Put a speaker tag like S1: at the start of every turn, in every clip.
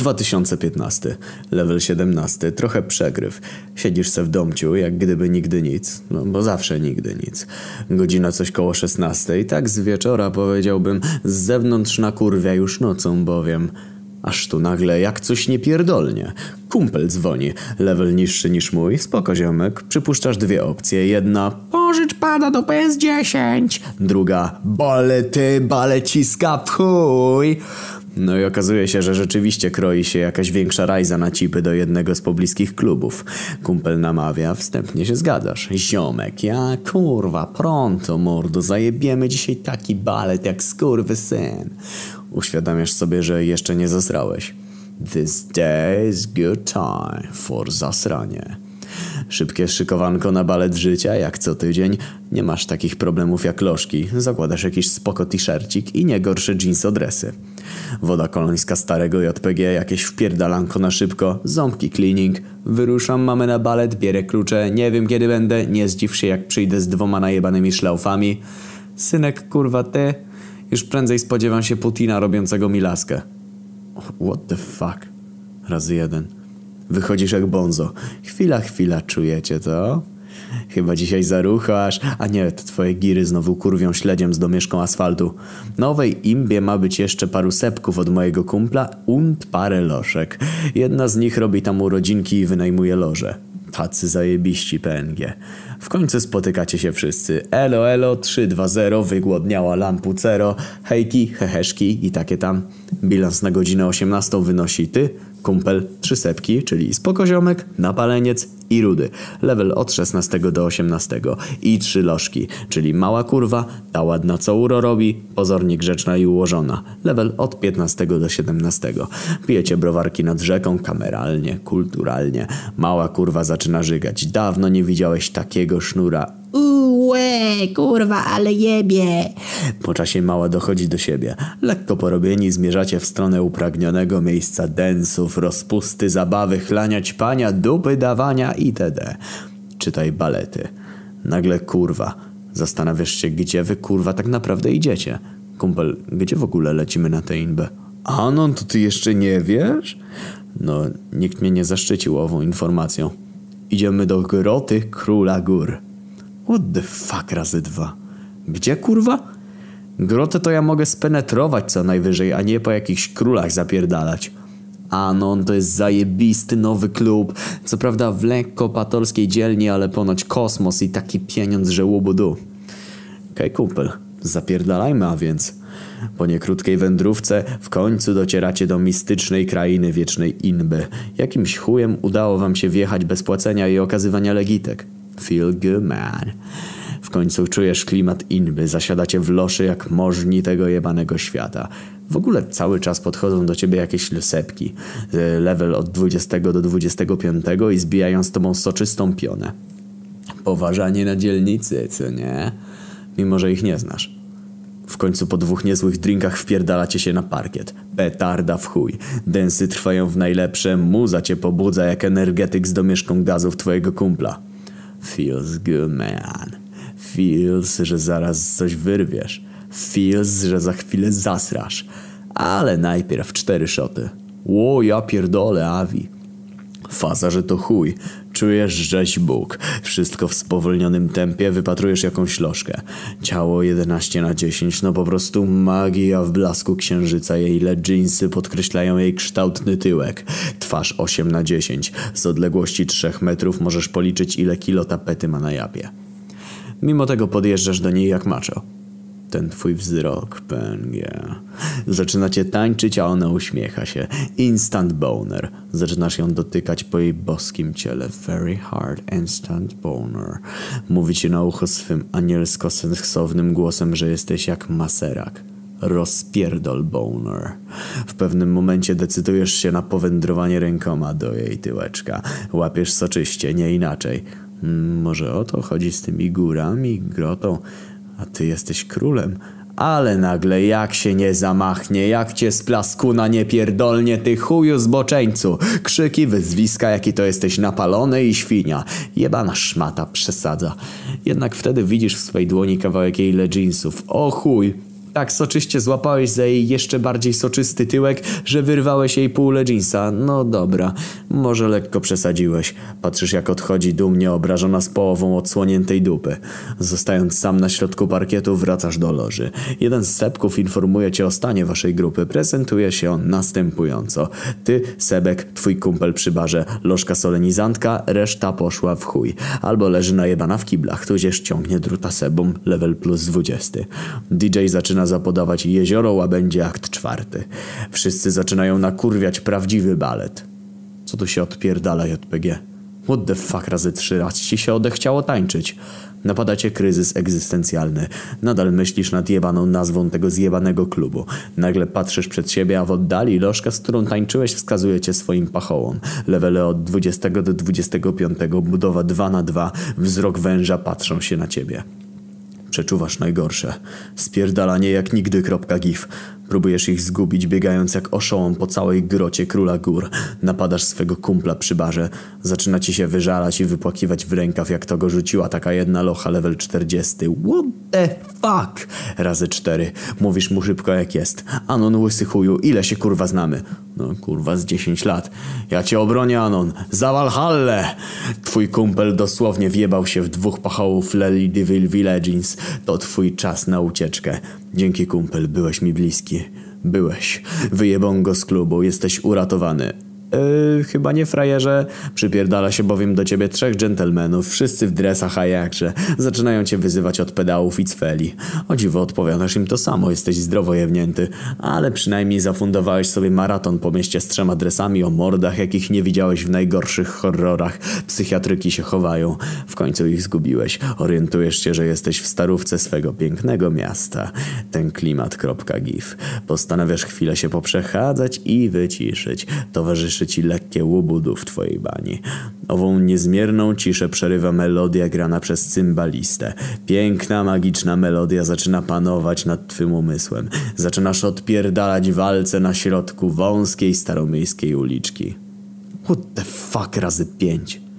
S1: 2015, level 17, trochę przegryw. Siedzisz se w domciu, jak gdyby nigdy nic, no bo zawsze nigdy nic. Godzina coś koło 16, tak z wieczora powiedziałbym, z zewnątrz na kurwia już nocą bowiem. Aż tu nagle jak coś niepierdolnie. Kumpel dzwoni, level niższy niż mój, spoko ziomek, przypuszczasz dwie opcje. Jedna, pożycz pada do PS10. Druga, balety, baleciska w chuj. No i okazuje się, że rzeczywiście kroi się jakaś większa rajza na cipy do jednego z pobliskich klubów. Kumpel namawia, wstępnie się zgadzasz. Ziomek, ja kurwa, pronto mordo, zajebiemy dzisiaj taki balet jak syn. Uświadamiasz sobie, że jeszcze nie zasrałeś. This day is good time for zasranie. Szybkie szykowanko na balet życia, jak co tydzień. Nie masz takich problemów jak lożki. Zakładasz jakiś spoko t-shircik i nie gorsze jeansodresy. Woda kolońska starego JPG, jakieś wpierdalanko na szybko, ząbki cleaning. Wyruszam, mamy na balet, bierę klucze, nie wiem kiedy będę, nie zdziw się jak przyjdę z dwoma najebanymi szlaufami. Synek, kurwa, ty... Już prędzej spodziewam się Putina robiącego mi laskę. What the fuck? Razy jeden. Wychodzisz jak bonzo. Chwila, chwila, czujecie to? Chyba dzisiaj zaruchasz, a nie, to twoje giry znowu kurwią śledziem z domieszką asfaltu. Nowej imbie ma być jeszcze paru sepków od mojego kumpla und parę loszek. Jedna z nich robi tam urodzinki i wynajmuje loże. Tacy zajebiści PNG. W końcu spotykacie się wszyscy. Elo, elo, 3-2-0, wygłodniała lampucero, hejki, heheszki i takie tam. Bilans na godzinę 18 wynosi ty, kumpel, trzy sepki, czyli spokoziomek, napaleniec i rudy. Level od 16 do 18. I trzy lożki, czyli mała kurwa, ta ładna co uro robi, pozornie grzeczna i ułożona. Level od 15 do 17. Pijecie browarki nad rzeką, kameralnie, kulturalnie. Mała kurwa zaczyna żygać. Dawno nie widziałeś takiego sznura.
S2: Ułe, kurwa, ale jebie.
S1: Po czasie mała dochodzi do siebie. Lekko porobieni zmierzacie w stronę upragnionego miejsca densów, rozpusty, zabawy, chlania ćpania, dupy dawania itd. Czytaj balety. Nagle kurwa. Zastanawiasz się, gdzie wy kurwa tak naprawdę idziecie. Kumpel, gdzie w ogóle lecimy na tę inbę? A no, to ty jeszcze nie wiesz? No, nikt mnie nie zaszczycił ową informacją. Idziemy do groty Króla Gór. What the fuck razy dwa? Gdzie kurwa? Grotę to ja mogę spenetrować co najwyżej, a nie po jakichś królach zapierdalać. Anon to jest zajebisty nowy klub. Co prawda w lekko patolskiej dzielni, ale ponoć kosmos i taki pieniądz, że łubudu. Okej, okay, kumpel. Zapierdalajmy, a więc. Po niekrótkiej wędrówce w końcu docieracie do mistycznej krainy wiecznej Inby. Jakimś chujem udało wam się wjechać bez płacenia i okazywania legitek. Feel good man. W końcu czujesz klimat inby, zasiadacie w loszy jak możni tego jebanego świata. W ogóle cały czas podchodzą do ciebie jakieś lusepki. Level od 20 do 25 i zbijają z tobą soczystą pionę. Poważanie na dzielnicy, co nie? Mimo, że ich nie znasz. W końcu po dwóch niezłych drinkach wpierdalacie się na parkiet. Petarda w chuj. Densy trwają w najlepsze, muza cię pobudza jak energetyk z domieszką gazów twojego kumpla. Feels good, man. Feels, że zaraz coś wyrwiesz. Feels, że za chwilę zasrasz. Ale najpierw cztery szoty. Ło, ja pierdolę, Avi. Faza, że to chuj. Czujesz żeś Bóg. Wszystko w spowolnionym tempie, wypatrujesz jakąś lożkę. Ciało 11 na 10, no po prostu magia w blasku księżyca. Jej le podkreślają jej kształtny tyłek. Twarz 8 na 10. Z odległości 3 metrów możesz policzyć ile kilo tapety ma na japie. Mimo tego podjeżdżasz do niej jak macho ten twój wzrok, PNG. Zaczynacie tańczyć, a ona uśmiecha się. Instant boner. Zaczynasz ją dotykać po jej boskim ciele. Very hard instant boner. Mówi ci na ucho swym anielsko-seksownym głosem, że jesteś jak maserak. Rozpierdol boner. W pewnym momencie decydujesz się na powędrowanie rękoma do jej tyłeczka. Łapiesz soczyście, nie inaczej. Hmm, może o to chodzi z tymi górami, grotą a ty jesteś królem. Ale nagle jak się nie zamachnie, jak cię z plaskuna nie pierdolnie, ty chuju zboczeńcu. Krzyki, wyzwiska, jaki to jesteś napalony i świnia. Jebana szmata przesadza. Jednak wtedy widzisz w swej dłoni kawałek jej jeansów. O chuj, Tak soczyście złapałeś za jej jeszcze bardziej soczysty tyłek, że wyrwałeś jej pół leginsa. No dobra, może lekko przesadziłeś. Patrzysz jak odchodzi dumnie obrażona z połową odsłoniętej dupy. Zostając sam na środku parkietu wracasz do loży. Jeden z sepków informuje cię o stanie waszej grupy. Prezentuje się on następująco. Ty, Sebek, twój kumpel przy barze, lożka solenizantka, reszta poszła w chuj. Albo leży najebana w kiblach, tudzież ciągnie druta sebum, level plus 20. DJ zaczyna zapodawać jezioro łabędzie akt czwarty. Wszyscy zaczynają nakurwiać prawdziwy balet. Co tu się odpierdala JPG? What the fuck razy trzy raz ci się odechciało tańczyć? Napada cię kryzys egzystencjalny. Nadal myślisz nad jebaną nazwą tego zjebanego klubu. Nagle patrzysz przed siebie, a w oddali lożka, z którą tańczyłeś, wskazuje cię swoim pachołom. Levele od 20 do 25, budowa 2 na 2 wzrok węża patrzą się na ciebie. Przeczuwasz najgorsze. Spierdalanie jak nigdy.gif. Próbujesz ich zgubić, biegając jak oszołom po całej grocie króla gór. Napadasz swego kumpla przy barze. Zaczyna ci się wyżalać i wypłakiwać w rękaw, jak to go rzuciła taka jedna locha level 40. What the fuck? Razy cztery. Mówisz mu szybko jak jest. Anon łysy chuju, ile się kurwa znamy? No kurwa z 10 lat. Ja cię obronię Anon. Za Valhallę! Twój kumpel dosłownie wjebał się w dwóch pachołów Ladyville Villages. To twój czas na ucieczkę. Dzięki kumpel, byłeś mi bliski. Byłeś. Wyjebą go z klubu, jesteś uratowany. Yy, chyba nie frajerze. Przypierdala się bowiem do ciebie trzech dżentelmenów, wszyscy w dresach, a jakże. Zaczynają cię wyzywać od pedałów i cfeli. O dziwo odpowiadasz im to samo, jesteś zdrowo jewnięty. Ale przynajmniej zafundowałeś sobie maraton po mieście z trzema dresami o mordach, jakich nie widziałeś w najgorszych horrorach. Psychiatryki się chowają. W końcu ich zgubiłeś. Orientujesz się, że jesteś w starówce swego pięknego miasta. Ten klimat.gif. Postanawiasz chwilę się poprzechadzać i wyciszyć. Towarzyszy ci lekkie łubudu w twojej bani. Ową niezmierną ciszę przerywa melodia grana przez cymbalistę. Piękna, magiczna melodia zaczyna panować nad twym umysłem. Zaczynasz odpierdalać walce na środku wąskiej, staromiejskiej uliczki. What the fuck razy pięć?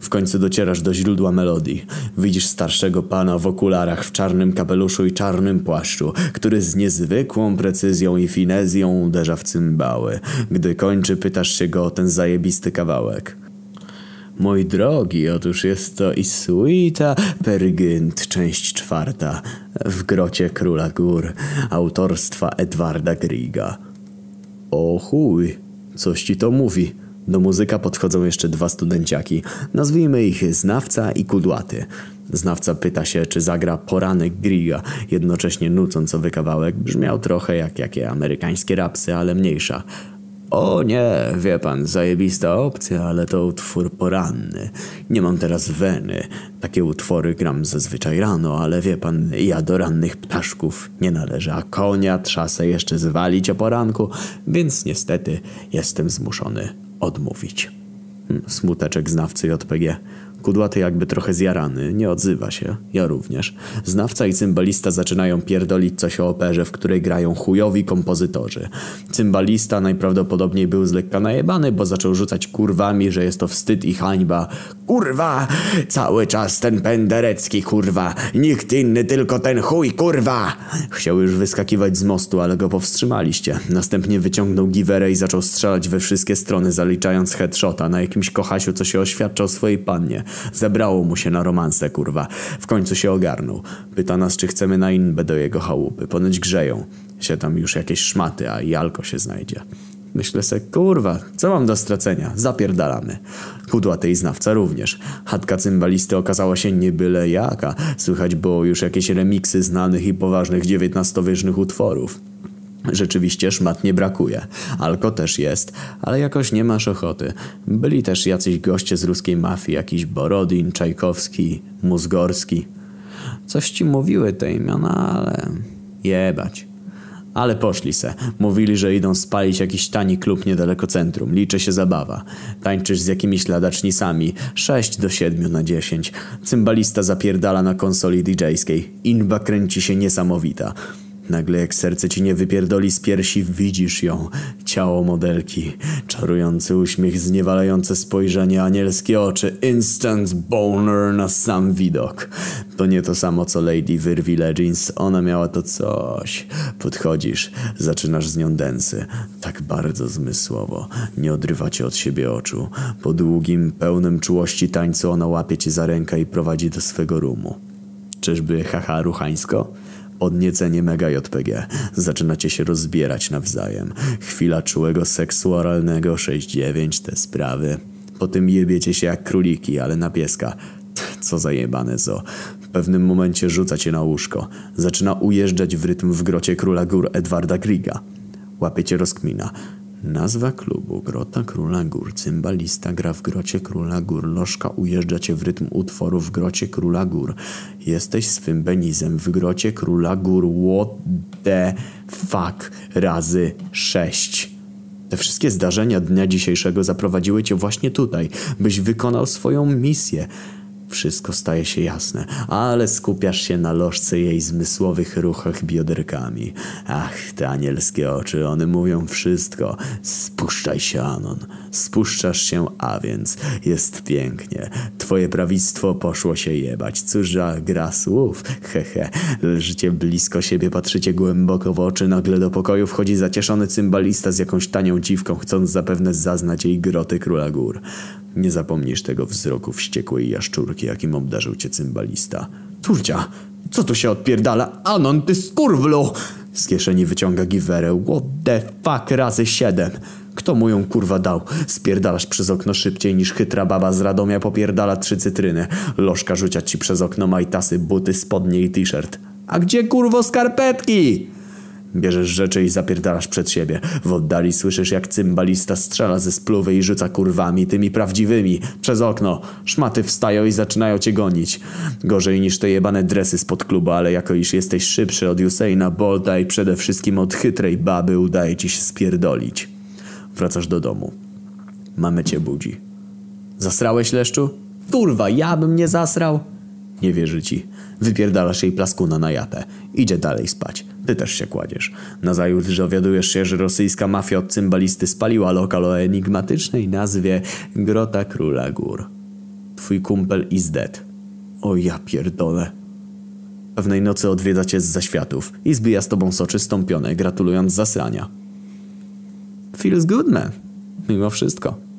S1: W końcu docierasz do źródła melodii. Widzisz starszego pana w okularach, w czarnym kapeluszu i czarnym płaszczu, który z niezwykłą precyzją i finezją uderza w cymbały. Gdy kończy, pytasz się go o ten zajebisty kawałek. Mój drogi, otóż jest to i Suita Pergynt, część czwarta, w grocie Króla Gór, autorstwa Edwarda Griga. O chuj, coś ci to mówi. Do muzyka podchodzą jeszcze dwa studenciaki. Nazwijmy ich Znawca i Kudłaty. Znawca pyta się, czy zagra poranek Griga, jednocześnie nucąc owy kawałek. Brzmiał trochę jak jakie amerykańskie rapsy, ale mniejsza. O nie, wie pan, zajebista opcja, ale to utwór poranny. Nie mam teraz weny. Takie utwory gram zazwyczaj rano, ale wie pan, ja do rannych ptaszków nie należę, a konia trzasę jeszcze zwalić o poranku, więc niestety jestem zmuszony odmówić. Hmm, Smuteczek znawcy JPG. Kudłaty jakby trochę zjarany, nie odzywa się. Ja również. Znawca i cymbalista zaczynają pierdolić coś o operze, w której grają chujowi kompozytorzy. Cymbalista najprawdopodobniej był z lekka najebany, bo zaczął rzucać kurwami, że jest to wstyd i hańba. Kurwa! Cały czas ten penderecki, kurwa! Nikt inny, tylko ten chuj, kurwa! Chciał już wyskakiwać z mostu, ale go powstrzymaliście. Następnie wyciągnął giwerę i zaczął strzelać we wszystkie strony, zaliczając headshota na jakimś kochasiu, co się oświadczał swojej pannie. Zebrało mu się na romanse, kurwa. W końcu się ogarnął. Pyta nas, czy chcemy na inbę do jego chałupy. Ponoć grzeją. Się tam już jakieś szmaty, a jalko się znajdzie. Myślę se, kurwa, co mam do stracenia? Zapierdalamy. Kudłaty i znawca również. Chatka cymbalisty okazała się nie byle jaka. Słychać było już jakieś remiksy znanych i poważnych XIX-wiecznych utworów. Rzeczywiście szmat nie brakuje. Alko też jest, ale jakoś nie masz ochoty. Byli też jacyś goście z ruskiej mafii, jakiś Borodin, Czajkowski, Mózgorski. Coś ci mówiły te imiona, ale... Jebać. Ale poszli se. Mówili, że idą spalić jakiś tani klub niedaleko centrum. Liczy się zabawa. Tańczysz z jakimiś ladacznicami. 6 do 7 na 10. Cymbalista zapierdala na konsoli DJ-skiej. Inba kręci się niesamowita. Nagle jak serce ci nie wypierdoli z piersi, widzisz ją. Ciało modelki, czarujący uśmiech, zniewalające spojrzenie, anielskie oczy, instant boner na sam widok. To nie to samo co Lady Wyrwi Legends, ona miała to coś. Podchodzisz, zaczynasz z nią densy. Tak bardzo zmysłowo, nie odrywacie od siebie oczu. Po długim, pełnym czułości tańcu ona łapie cię za rękę i prowadzi do swego rumu. Czyżby haha ruchańsko? Podniecenie mega JPG. Zaczynacie się rozbierać nawzajem. Chwila czułego seksu oralnego 6-9, te sprawy. Potem jebiecie się jak króliki, ale na pieska. Co za jebane zo. W pewnym momencie rzuca cię na łóżko. Zaczyna ujeżdżać w rytm w grocie króla gór Edwarda Griga. Łapiecie rozkmina. Nazwa klubu Grota Króla Gór. Cymbalista gra w Grocie Króla Gór. Lożka ujeżdża cię w rytm utworu w Grocie Króla Gór. Jesteś swym benizem w Grocie Króla Gór. What the fuck razy sześć. Te wszystkie zdarzenia dnia dzisiejszego zaprowadziły cię właśnie tutaj, byś wykonał swoją misję. Wszystko staje się jasne, ale skupiasz się na lożce jej zmysłowych ruchach bioderkami. Ach, te anielskie oczy, one mówią wszystko. Spuszczaj się, Anon. Spuszczasz się, a więc jest pięknie. Twoje prawictwo poszło się jebać. Cóż za gra słów. Hehe. Leżycie blisko siebie, patrzycie głęboko w oczy. Nagle do pokoju wchodzi zacieszony cymbalista z jakąś tanią dziwką, chcąc zapewne zaznać jej groty króla gór. Nie zapomnisz tego wzroku wściekłej jaszczurki, jakim obdarzył cię cymbalista. Turcia, co tu się odpierdala? Anon, ty skurwlu! Z kieszeni wyciąga giwerę. What the fuck razy siedem. Kto mu ją kurwa dał? Spierdalasz przez okno szybciej niż chytra baba z Radomia popierdala trzy cytryny. Lożka rzucia ci przez okno majtasy, buty, spodnie i t-shirt. A gdzie kurwo skarpetki? Bierzesz rzeczy i zapierdalasz przed siebie. W oddali słyszysz jak cymbalista strzela ze spluwy i rzuca kurwami, tymi prawdziwymi, przez okno. Szmaty wstają i zaczynają cię gonić. Gorzej niż te jebane dresy spod klubu, ale jako iż jesteś szybszy od Usaina Bolta i przede wszystkim od chytrej baby udaje ci się spierdolić. Wracasz do domu. Mamy cię budzi. Zasrałeś, Leszczu? Kurwa, ja bym nie zasrał. Nie wierzy ci. Wypierdalasz jej plaskuna na japę. Idzie dalej spać. Ty też się kładziesz. Nazajutrz dowiadujesz się, że rosyjska mafia od cymbalisty spaliła lokal o enigmatycznej nazwie Grota Króla Gór. Twój kumpel is dead. O ja pierdolę. Pewnej nocy odwiedza cię z zaświatów i zbija z tobą soczystą pionę, gratulując zasrania. Feels good, man. Mimo wszystko.